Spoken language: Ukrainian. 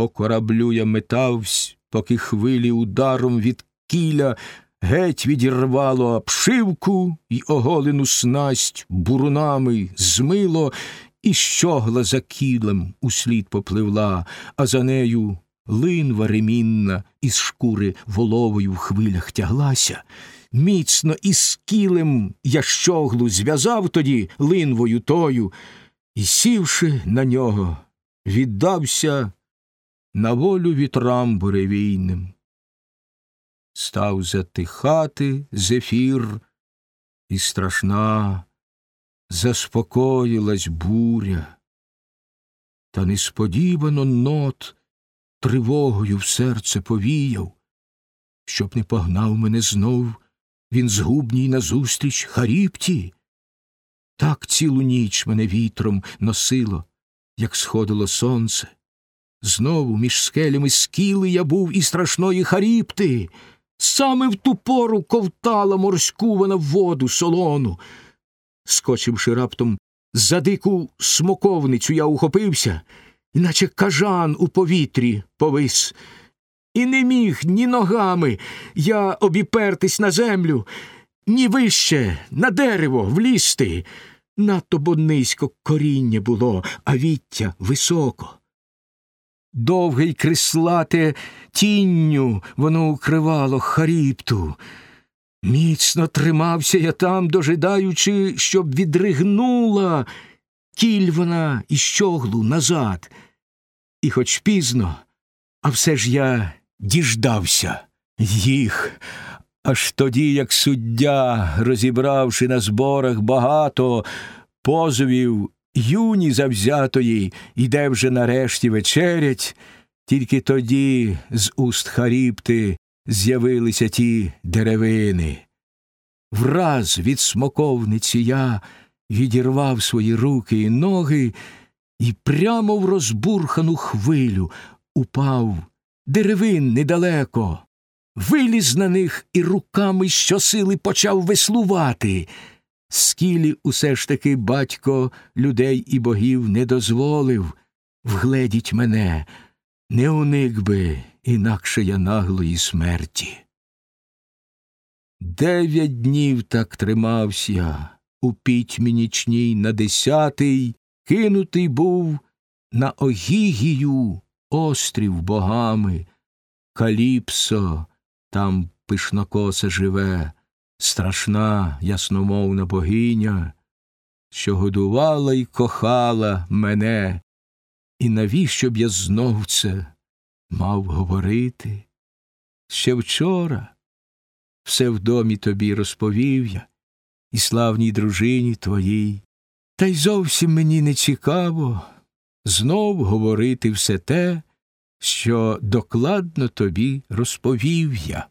По кораблю я метавсь, поки хвилі ударом від кіля геть відірвало обшивку й оголену снасть бурунами змило, і щогла за кілем услід попливла, а за нею линва ремінна із шкури воловою в хвилях тяглася. Міцно із кілем я щоглу зв'язав тоді линвою тою, і, сівши на нього, віддався на волю вітрам буревійним. Став затихати зефір, і страшна заспокоїлась буря, та несподівано нот тривогою в серце повіяв, щоб не погнав мене знов він згубній назустріч Харіпті. Так цілу ніч мене вітром носило, як сходило сонце. Знову між скелями скіли я був і страшної Харіпти. Саме в ту пору ковтала морську вона воду солону. Скочивши раптом за дику смоковницю, я ухопився, іначе кажан у повітрі повис. І не міг ні ногами я обіпертись на землю, ні вище на дерево влізти. Надто бо низько коріння було, а віття високо. Довге й крислате тінню воно укривало харіпту. Міцно тримався я там, дожидаючи, щоб відригнула кіль вона і щоглу назад. І хоч пізно, а все ж я діждався їх. Аж тоді, як суддя, розібравши на зборах багато позовів юні завзятої, іде вже нарешті вечерять, тільки тоді з уст Харіпти з'явилися ті деревини. Враз від смоковниці я відірвав свої руки і ноги і прямо в розбурхану хвилю упав деревин недалеко, виліз на них і руками щосили почав веслувати. Скілі усе ж таки батько людей і богів не дозволив вгледіть мене, не уник би, інакше я наглої смерті. Дев'ять днів так тримався, у пітьмі нічній на десятий, кинутий був на огігію острів богами, Каліпсо, там пишнокоса живе, страшна ясномовна богиня, що годувала й кохала мене, і навіщо б я знов це мав говорити? Ще вчора все в домі тобі розповів я, і славній дружині твоїй, та й зовсім мені не цікаво знов говорити все те, що докладно тобі розповів я.